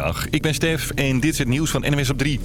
Goedemiddag, ik ben Stef en dit is het nieuws van NWS op 3.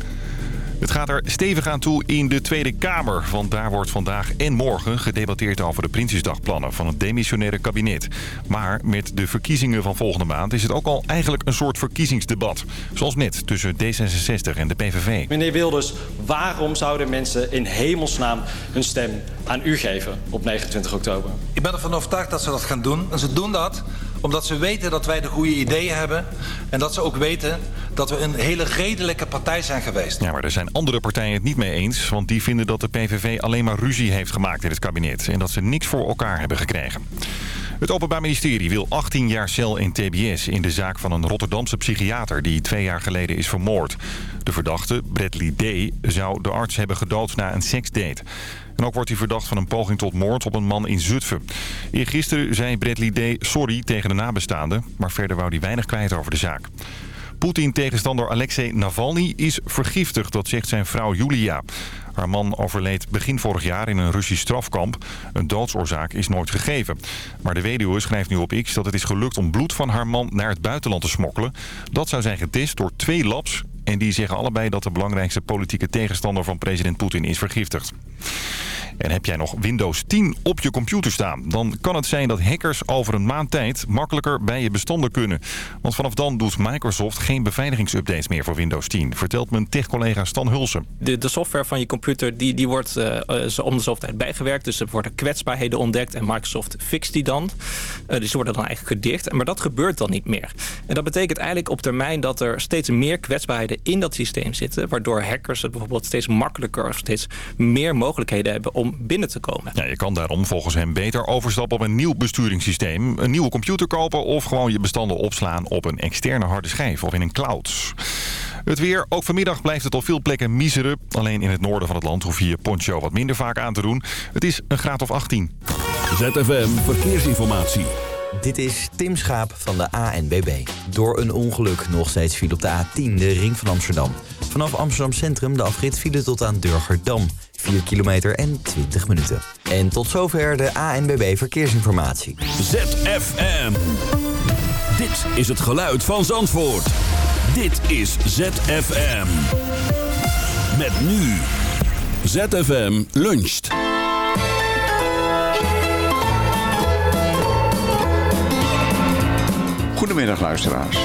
Het gaat er stevig aan toe in de Tweede Kamer. Want daar wordt vandaag en morgen gedebatteerd over de Prinsjesdagplannen van het demissionaire kabinet. Maar met de verkiezingen van volgende maand is het ook al eigenlijk een soort verkiezingsdebat. Zoals net tussen D66 en de PVV. Meneer Wilders, waarom zouden mensen in hemelsnaam hun stem aan u geven op 29 oktober? Ik ben ervan overtuigd dat ze dat gaan doen. En ze doen dat omdat ze weten dat wij de goede ideeën hebben. En dat ze ook weten dat we een hele redelijke partij zijn geweest. Ja, maar er zijn andere partijen het niet mee eens. Want die vinden dat de PVV alleen maar ruzie heeft gemaakt in het kabinet. En dat ze niks voor elkaar hebben gekregen. Het Openbaar Ministerie wil 18 jaar cel in TBS in de zaak van een Rotterdamse psychiater die twee jaar geleden is vermoord. De verdachte, Bradley D., zou de arts hebben gedood na een seksdate. En ook wordt hij verdacht van een poging tot moord op een man in Zutphen. Eergisteren zei Bradley D. sorry tegen de nabestaanden, maar verder wou hij weinig kwijt over de zaak. Poetin-tegenstander Alexei Navalny is vergiftigd, dat zegt zijn vrouw Julia. Haar man overleed begin vorig jaar in een Russisch strafkamp. Een doodsoorzaak is nooit gegeven. Maar de weduwe schrijft nu op X dat het is gelukt om bloed van haar man naar het buitenland te smokkelen. Dat zou zijn getest door twee labs en die zeggen allebei dat de belangrijkste politieke tegenstander van president Poetin is vergiftigd. En heb jij nog Windows 10 op je computer staan? Dan kan het zijn dat hackers over een maand tijd makkelijker bij je bestanden kunnen. Want vanaf dan doet Microsoft geen beveiligingsupdates meer voor Windows 10. Vertelt mijn tech-collega Stan Hulsen. De, de software van je computer die, die wordt uh, om de zoveel tijd bijgewerkt. Dus er worden kwetsbaarheden ontdekt en Microsoft fixt die dan. Uh, dus worden dan eigenlijk gedicht. Maar dat gebeurt dan niet meer. En dat betekent eigenlijk op termijn dat er steeds meer kwetsbaarheden in dat systeem zitten. Waardoor hackers het bijvoorbeeld steeds makkelijker of steeds meer mogelijkheden hebben om binnen te komen. Ja, je kan daarom volgens hem beter overstappen op een nieuw besturingssysteem. Een nieuwe computer kopen of gewoon je bestanden opslaan op een externe harde schijf of in een cloud. Het weer. Ook vanmiddag blijft het op veel plekken miseren. Alleen in het noorden van het land hoef je je poncho wat minder vaak aan te doen. Het is een graad of 18. ZFM Verkeersinformatie. Dit is Tim Schaap van de ANBB. Door een ongeluk nog steeds viel op de A10, de ring van Amsterdam. Vanaf Amsterdam Centrum de afrit file tot aan Durgerdam. 4 kilometer en 20 minuten. En tot zover de ANBB Verkeersinformatie. ZFM. Dit is het geluid van Zandvoort. Dit is ZFM. Met nu. ZFM luncht. Goedemiddag luisteraars.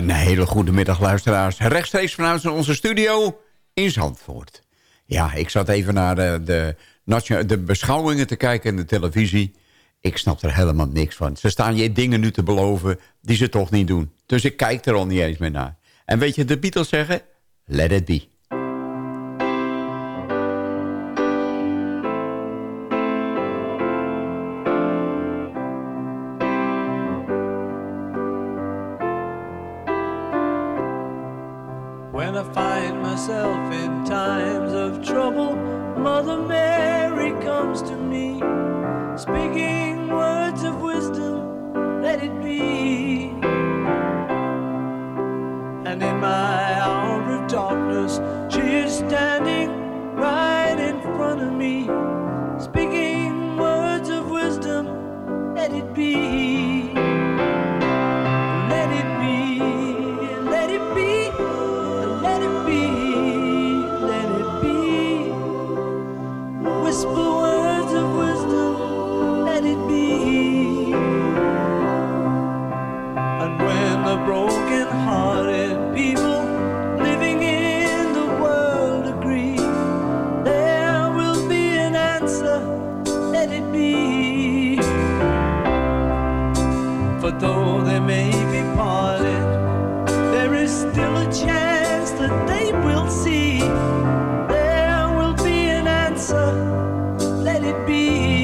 Een hele goede middag, luisteraars. Rechtstreeks vanuit onze studio in Zandvoort. Ja, ik zat even naar de, de, de beschouwingen te kijken in de televisie. Ik snap er helemaal niks van. Ze staan je dingen nu te beloven die ze toch niet doen. Dus ik kijk er al niet eens meer naar. En weet je, de Beatles zeggen, let it be. my Het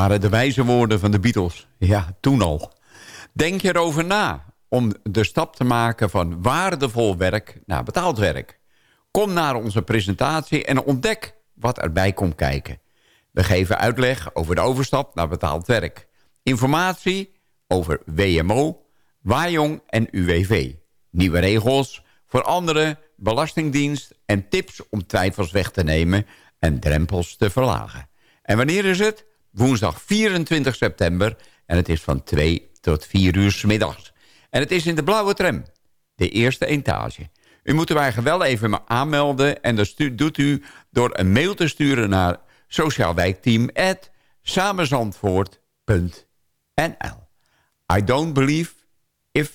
waren de wijze woorden van de Beatles. Ja, toen al. Denk erover na om de stap te maken van waardevol werk naar betaald werk. Kom naar onze presentatie en ontdek wat erbij komt kijken. We geven uitleg over de overstap naar betaald werk. Informatie over WMO, Wajong en UWV. Nieuwe regels voor andere belastingdienst en tips om twijfels weg te nemen en drempels te verlagen. En wanneer is het? Woensdag 24 september. En het is van 2 tot 4 uur s middags. En het is in de blauwe tram. De eerste etage. U moet u eigenlijk wel even aanmelden. En dat doet u door een mail te sturen naar sociaalwijkteam.samenzandvoort.nl I don't believe if,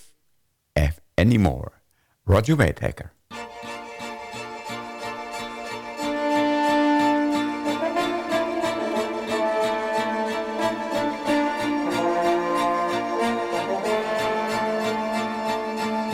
if anymore. Roger Whittaker.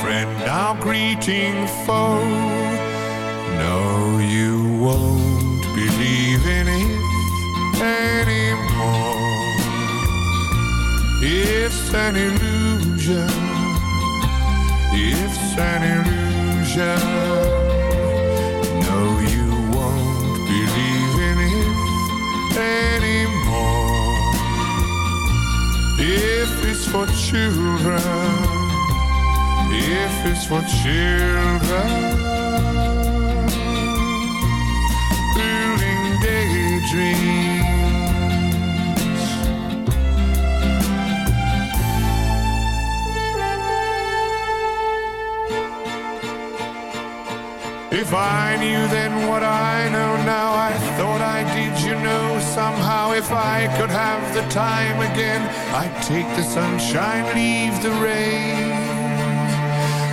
friend now greeting foe. No, you won't believe in it anymore. It's an illusion. It's an illusion. No, you won't believe in it anymore. If it's for children, if it's for children, building daydreams. If I knew then what I know now, I thought I did, you know, somehow. If I could have the time again, I'd take the sunshine, leave the rain.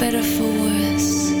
better, for worse,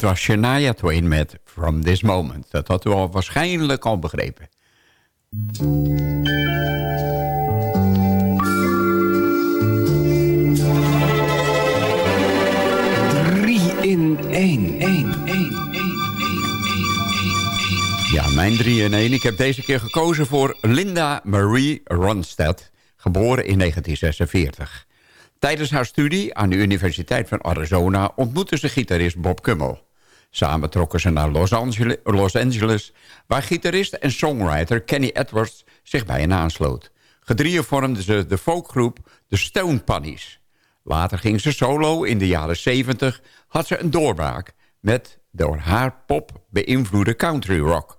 Dit was Shania Twain met From This Moment. Dat had u al waarschijnlijk al begrepen. Drie in één. Ja, mijn 3 in 1. Ik heb deze keer gekozen voor Linda Marie Ronstadt, geboren in 1946. Tijdens haar studie aan de Universiteit van Arizona ontmoette ze gitarist Bob Kummel. Samen trokken ze naar Los Angeles, Los Angeles waar gitarist en songwriter Kenny Edwards zich bij hen aansloot. Gedrieën vormden ze de folkgroep de Stone Bunnies. Later ging ze solo. In de jaren 70 had ze een doorbraak met door haar pop beïnvloede country rock.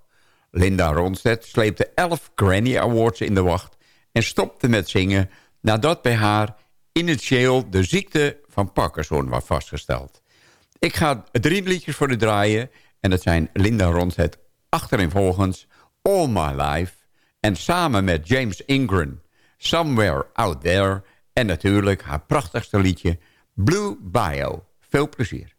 Linda Ronstadt sleepte 11 Grammy Awards in de wacht... en stopte met zingen nadat bij haar initieel de ziekte van Parkinson was vastgesteld. Ik ga drie liedjes voor u draaien... en dat zijn Linda Ronstadt achtereenvolgens All My Life... en samen met James Ingram Somewhere Out There... en natuurlijk haar prachtigste liedje Blue Bio. Veel plezier.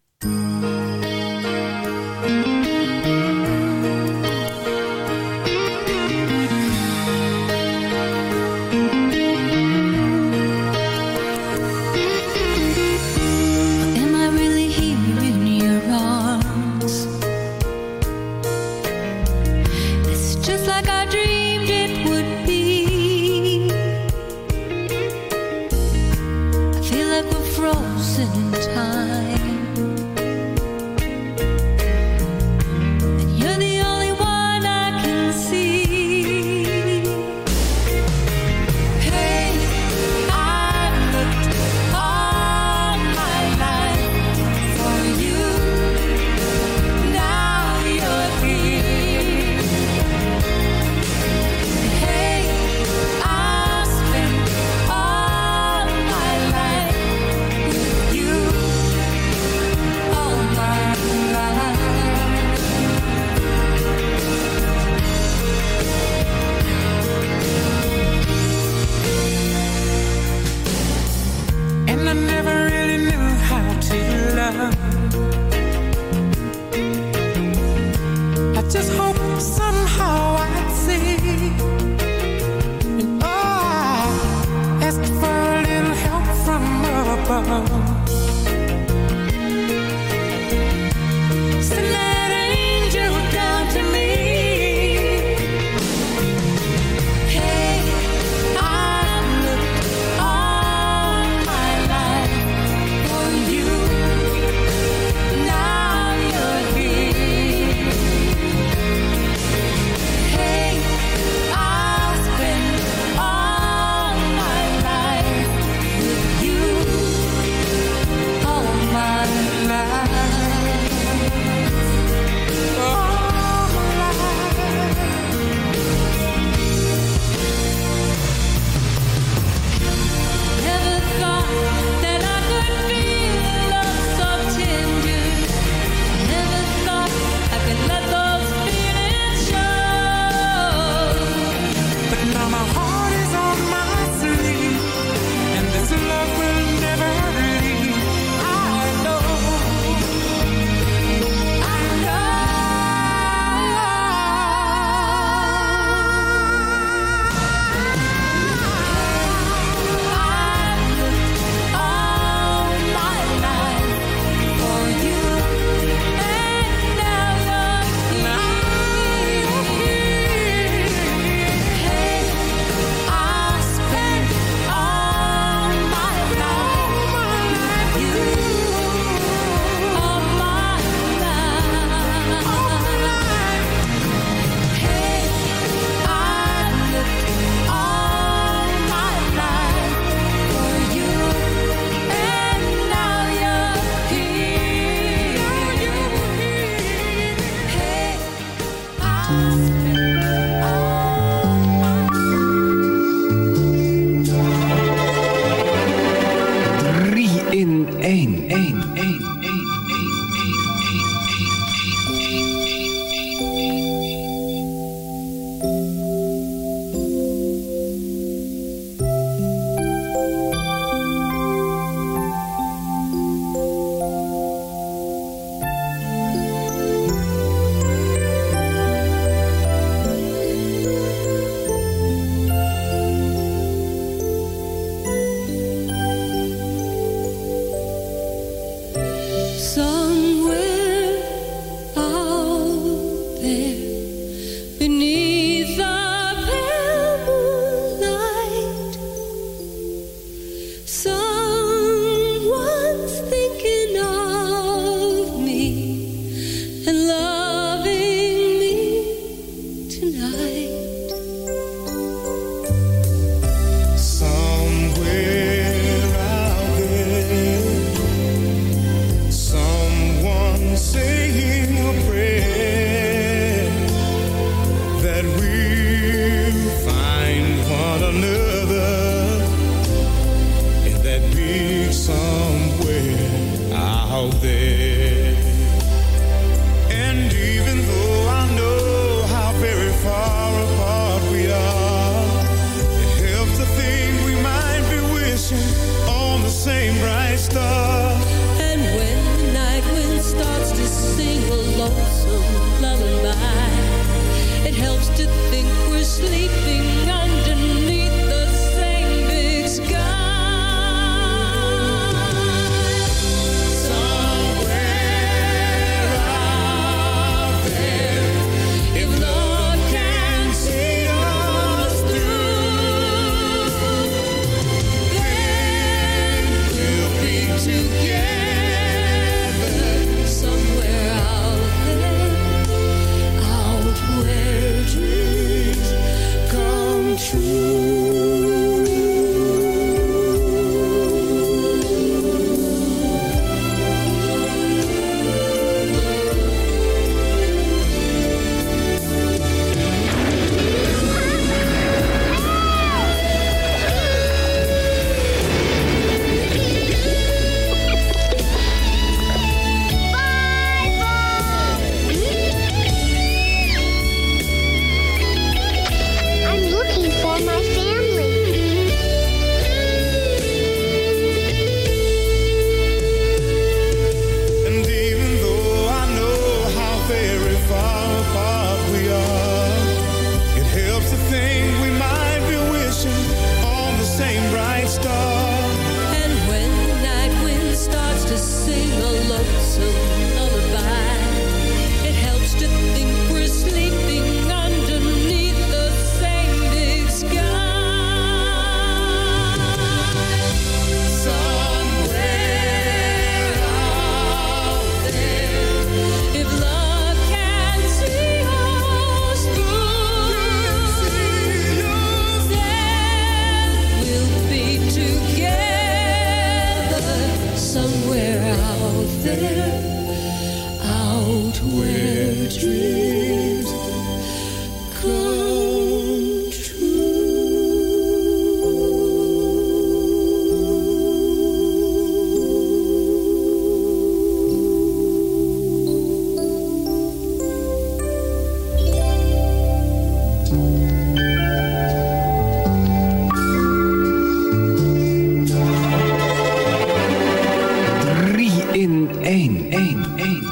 één, één, één.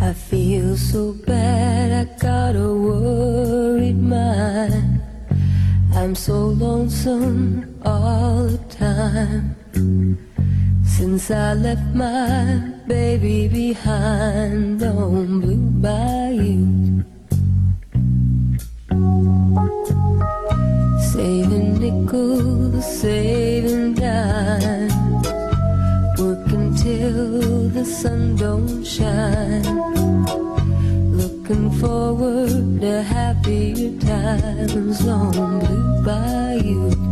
I feel so bad, I got a worried mind. I'm so lonesome all the time. Since I left my baby behind on Blue Bayou. don't shine. Looking forward to happier times long blue by you.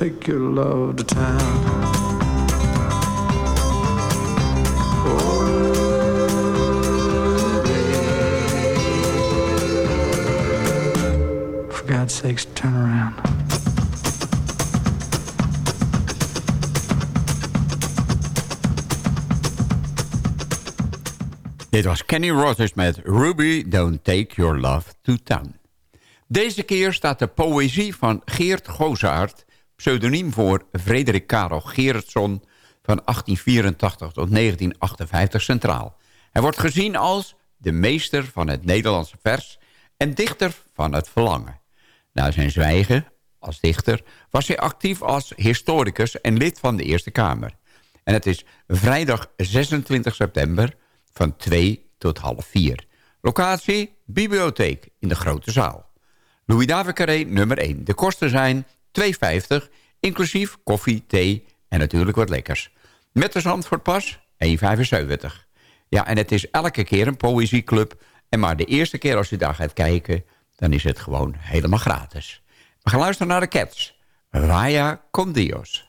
Take your love to town. God's sakes, turn around. Dit was Kenny Rogers met Ruby, Don't Take Your Love to Town. Deze keer staat de poëzie van Geert Gozaert... pseudoniem voor Frederik Karel Gerritsson... van 1884 tot 1958 centraal. Hij wordt gezien als de meester van het Nederlandse vers... en dichter van het verlangen. Na zijn zwijgen als dichter was hij actief als historicus... en lid van de Eerste Kamer. En het is vrijdag 26 september van 2 tot half 4. Locatie, bibliotheek in de grote zaal. Louis David Carré nummer 1. De kosten zijn 2,50, inclusief koffie, thee en natuurlijk wat lekkers. Met de Zandvoortpas 1,75. Ja, en het is elke keer een poëzieclub. En maar de eerste keer als u daar gaat kijken, dan is het gewoon helemaal gratis. We gaan luisteren naar de Cats. Raya con Dios.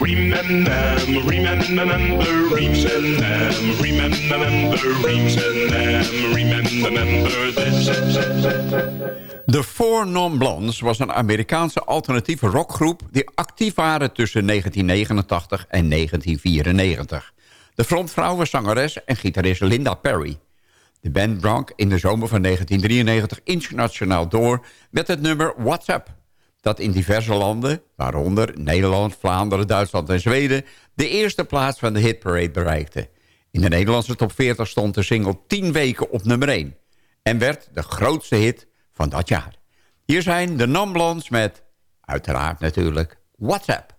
Remember. De Four Non Blondes was een Amerikaanse alternatieve rockgroep... die actief waren tussen 1989 en 1994. De frontvrouw was zangeres en gitarist Linda Perry. De band brak in de zomer van 1993 internationaal door... met het nummer WhatsApp dat in diverse landen, waaronder Nederland, Vlaanderen, Duitsland en Zweden... de eerste plaats van de hitparade bereikte. In de Nederlandse top 40 stond de single 10 weken op nummer 1... en werd de grootste hit van dat jaar. Hier zijn de Namblons met, uiteraard natuurlijk, WhatsApp.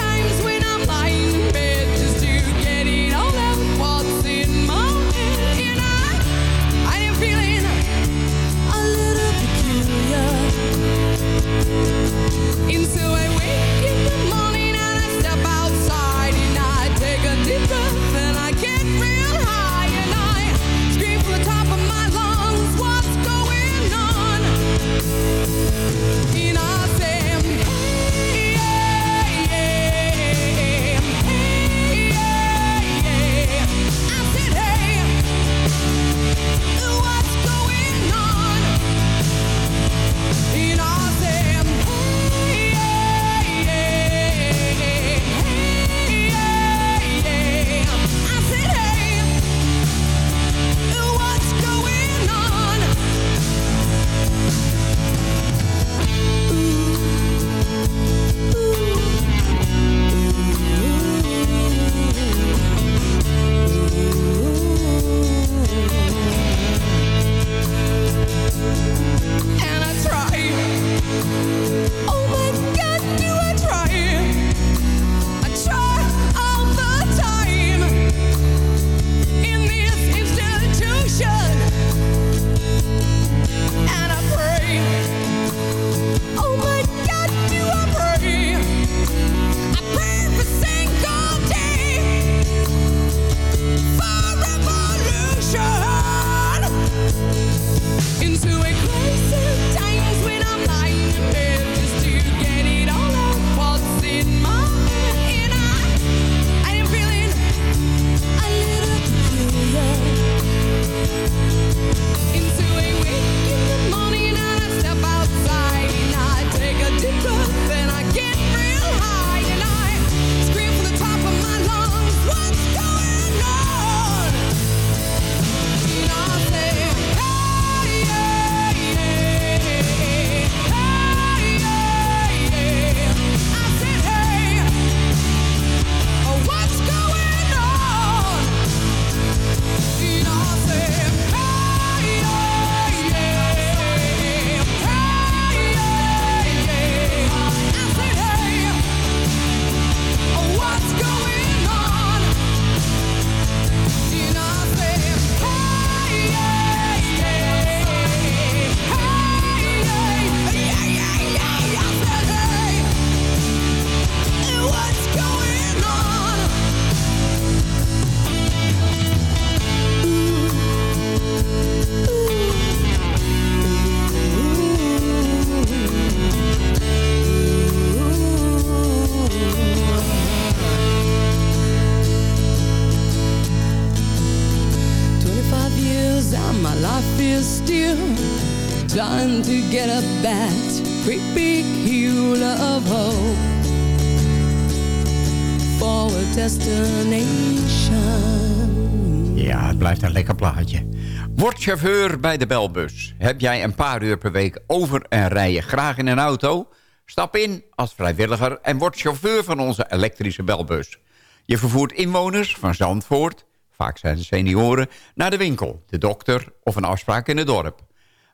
chauffeur bij de belbus. Heb jij een paar uur per week over en rij je graag in een auto? Stap in als vrijwilliger en word chauffeur van onze elektrische belbus. Je vervoert inwoners van Zandvoort, vaak zijn het senioren... naar de winkel, de dokter of een afspraak in het dorp.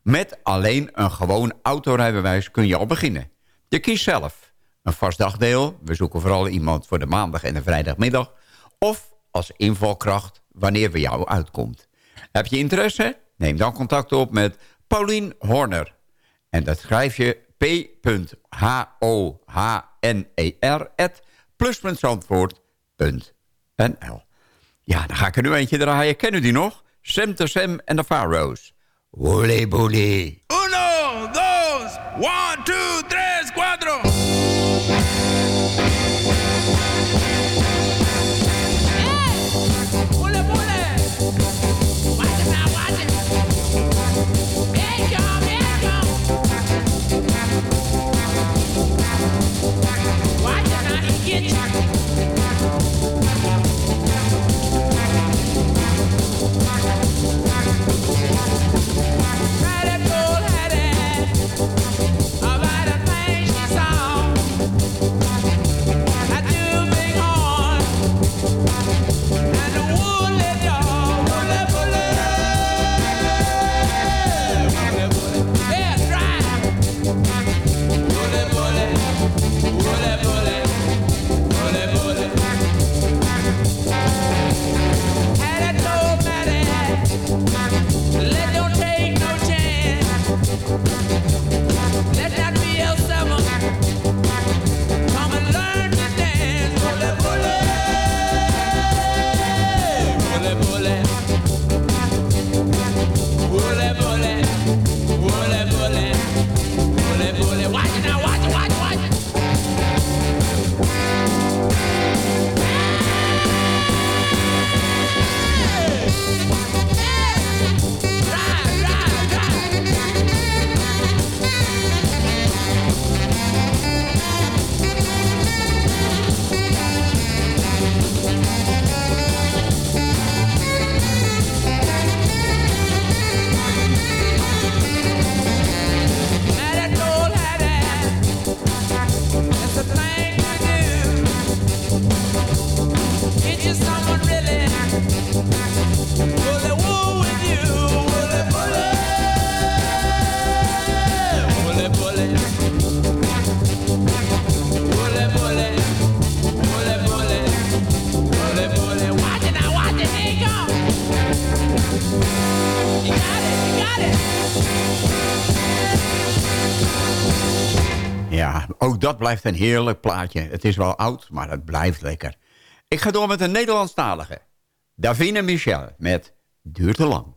Met alleen een gewoon autorijbewijs kun je al beginnen. Je kiest zelf. Een vast dagdeel, we zoeken vooral iemand voor de maandag en de vrijdagmiddag... of als invalkracht wanneer we jou uitkomt. Heb je interesse? Neem dan contact op met Paulien Horner. En dat schrijf je p.h-o-h-n-e-r plus.zandvoort.nl Ja, dan ga ik er nu eentje draaien. Kennen die nog? Sam to Sam en de Pharaohs. Woolly booley. Uno, dos, one, two, tres, dat blijft een heerlijk plaatje. Het is wel oud, maar het blijft lekker. Ik ga door met een Nederlandstalige. Davine Michel met Duurt te lang.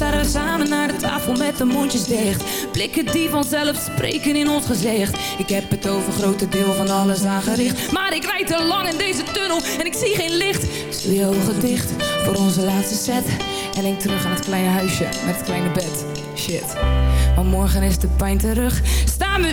staan we samen naar de tafel met de mondjes dicht. Blikken die vanzelf spreken in ons gezicht. Ik heb het over grote deel van alles aangericht. Maar ik rijd te lang in deze tunnel en ik zie geen licht. Doe je ogen dicht voor onze laatste set. En denk terug aan het kleine huisje met het kleine bed. Shit. Maar morgen is de pijn terug. Staan we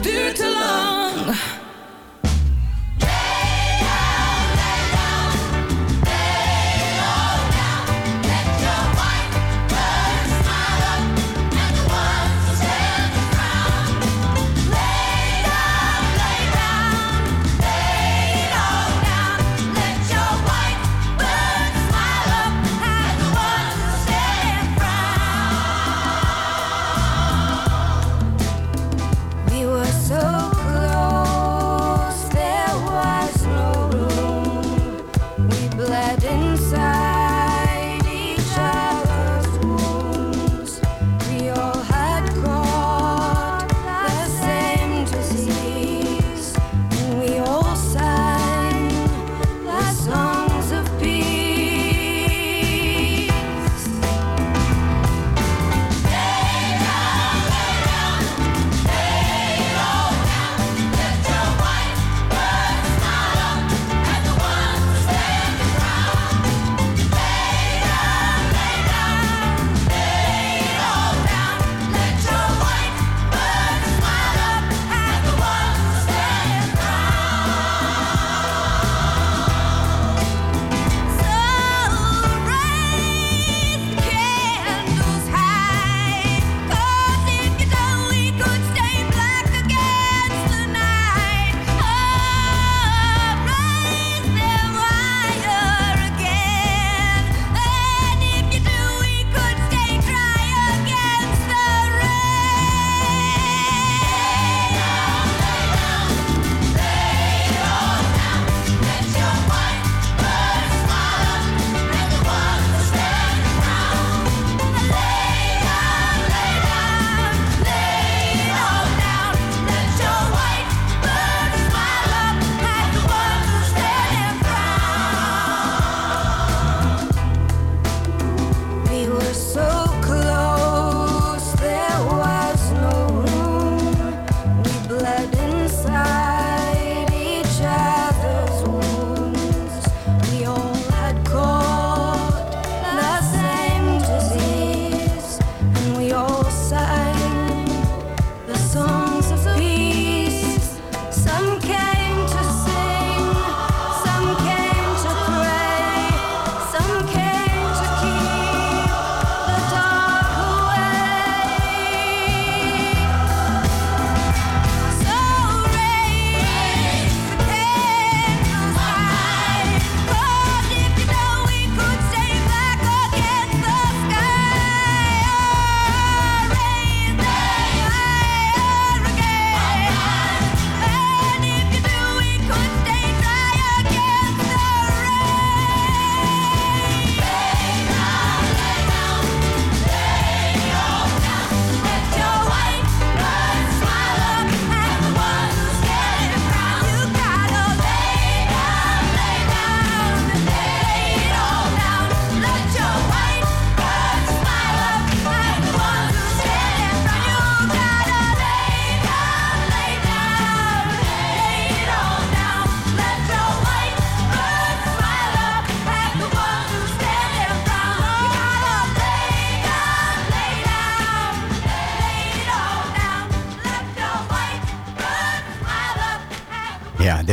Duurt te lang.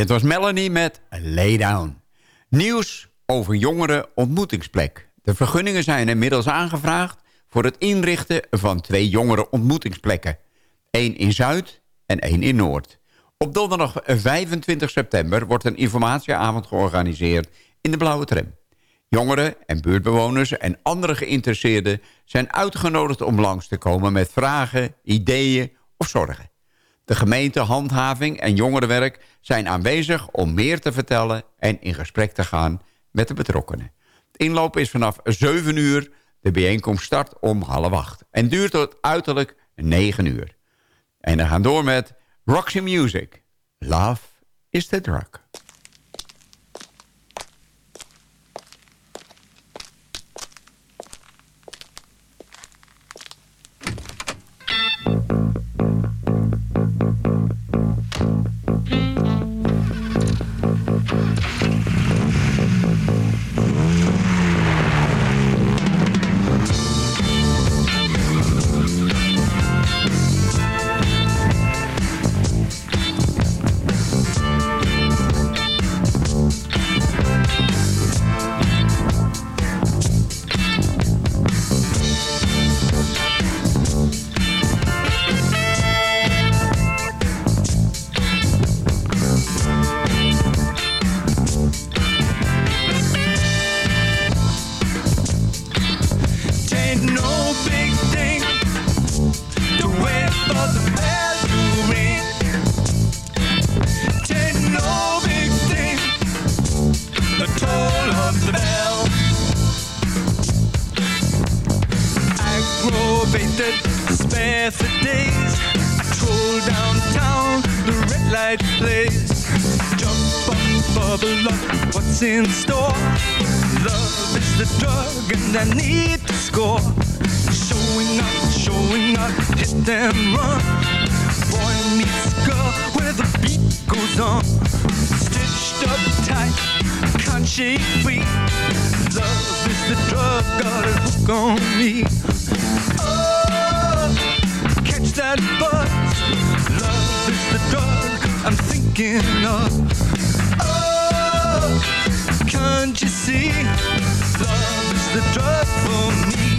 Dit was Melanie met Lay Down. Nieuws over jongeren ontmoetingsplek. De vergunningen zijn inmiddels aangevraagd... voor het inrichten van twee jongeren ontmoetingsplekken. Eén in Zuid en één in Noord. Op donderdag 25 september wordt een informatieavond georganiseerd in de Blauwe Tram. Jongeren en buurtbewoners en andere geïnteresseerden zijn uitgenodigd om langs te komen met vragen, ideeën of zorgen. De gemeente, handhaving en jongerenwerk zijn aanwezig om meer te vertellen en in gesprek te gaan met de betrokkenen. Het inloop is vanaf 7 uur, de bijeenkomst start om half acht en duurt tot uiterlijk 9 uur. En we gaan door met Roxy Music. Love is the drug. I'm. Oh, can't you see? Love is the drug for me.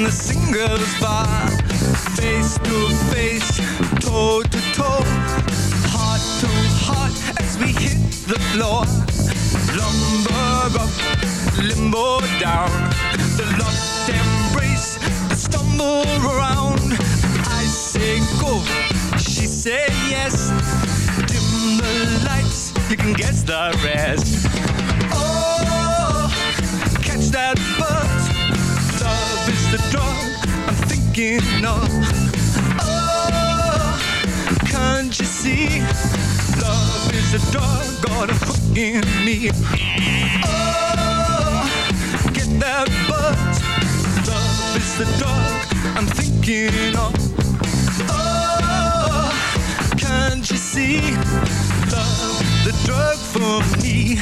In the singles bar. Face to face, toe to toe, heart to heart as we hit the floor. Lumber up, limbo down, the locked embrace, the stumble around. I say go, she say yes. Dim the lights, you can guess the rest. Oh, catch that the drug I'm thinking of. Oh, can't you see? Love is the drug, got a hook in me. Oh, get that buzz. Love is the drug I'm thinking of. Oh, can't you see? Love, the drug for me.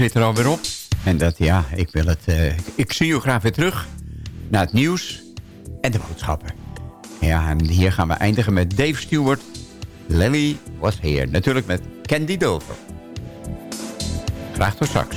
Zit er alweer op. En dat, ja, ik wil het... eh, ik zie u graag weer terug naar het nieuws en de boodschappen. Ja, en hier gaan we eindigen met Dave Stewart. Lily was here. Natuurlijk met Candy Dover. Graag tot straks.